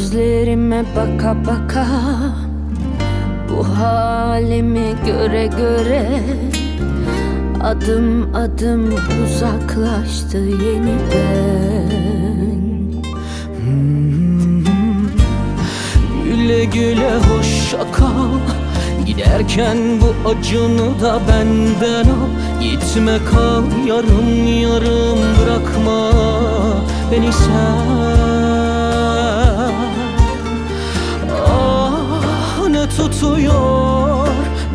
Gözlerime baka baka Bu halimi göre göre Adım adım uzaklaştı yeniden. Güle güle hoşça kal Giderken bu acını da benden al. Gitme kal yarım yarım bırakma beni sen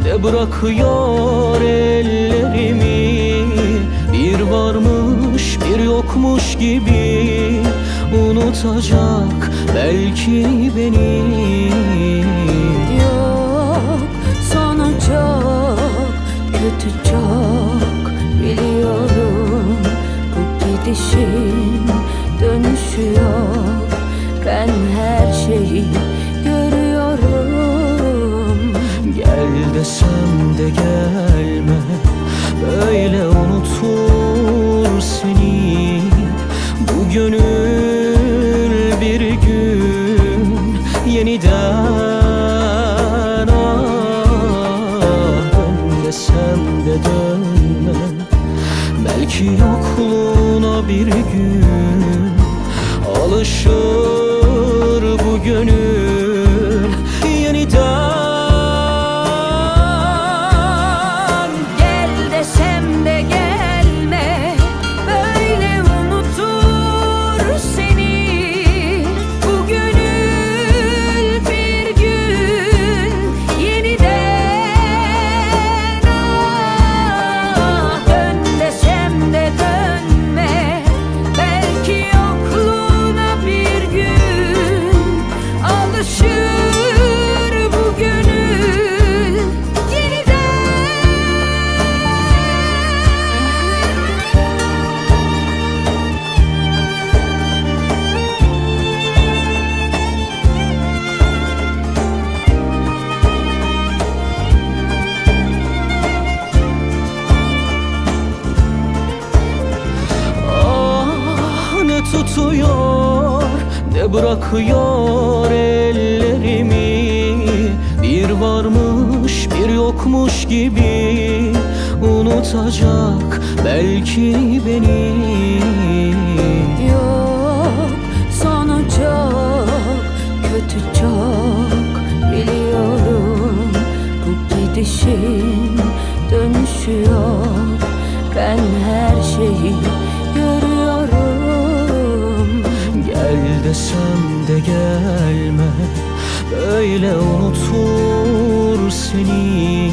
ne bırakıyor ellerimi. Bir varmış bir yokmuş gibi Unutacak belki beni. Yok sonu çok kötü çok biliyorum. Bu gidişin de gelme. Böyle unutur seni. Bu gönül bir gün yeniden ah Dön desem de dönme Belki yokluğuna bir gün Alışır tutuyor ne bırakıyor ellerimi? Bir varmış bir yokmuş gibi Unutacak belki beni. Yok sonu çok kötü çok biliyorum. Bu gidişin desem de gelme Böyle unutur seni.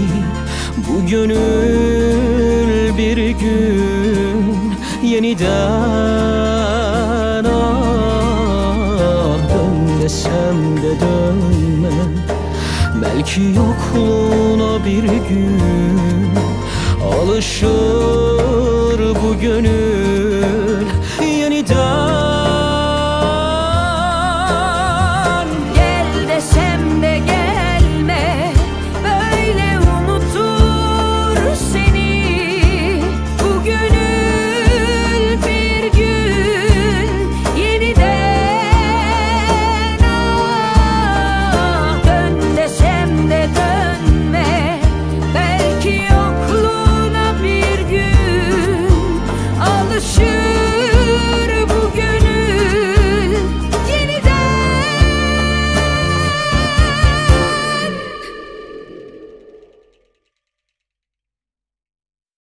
Bu gönül bir gün yeniden ah Dön desem de dönme. Belki yokluğuna bir gün Alışır bu gönül